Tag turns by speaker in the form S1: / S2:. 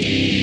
S1: you